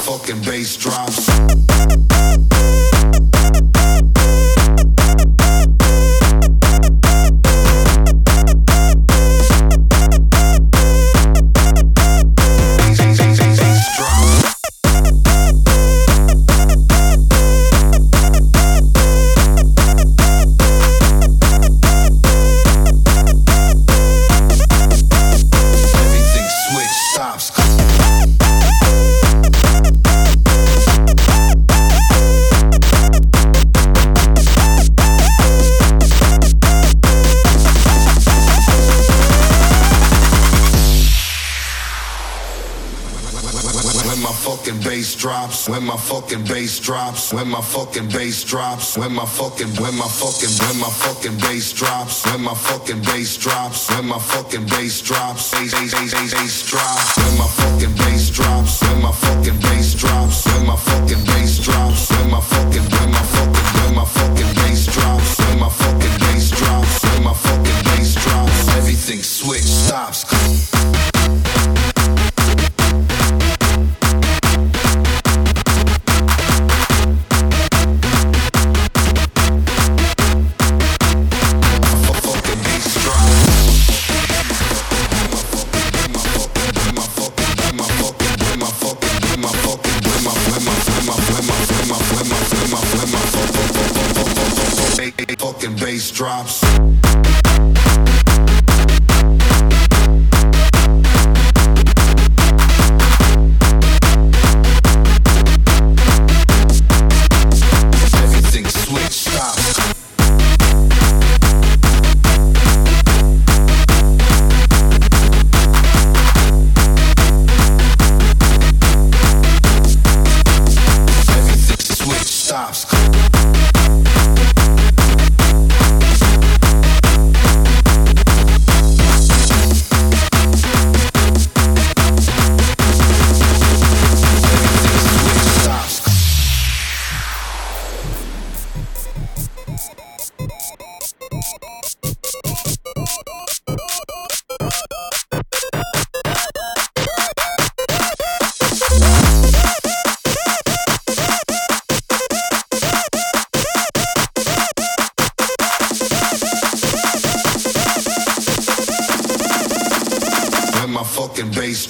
fucking bass drops. When my fucking bass drops, when my fucking bass drops, when my fucking bass drops, when my fucking, when my fucking, when my fucking bass drops, when my fucking bass drops, when my fucking bass drops, bass, drops, when my fucking bass drops, when my fucking bass drops, when my fucking bass drops, when my fucking, when my fucking, when my fucking bass drops, when my fucking bass drops, when my fucking bass drops, everything switch stops. fucking bass drops. my fucking bass.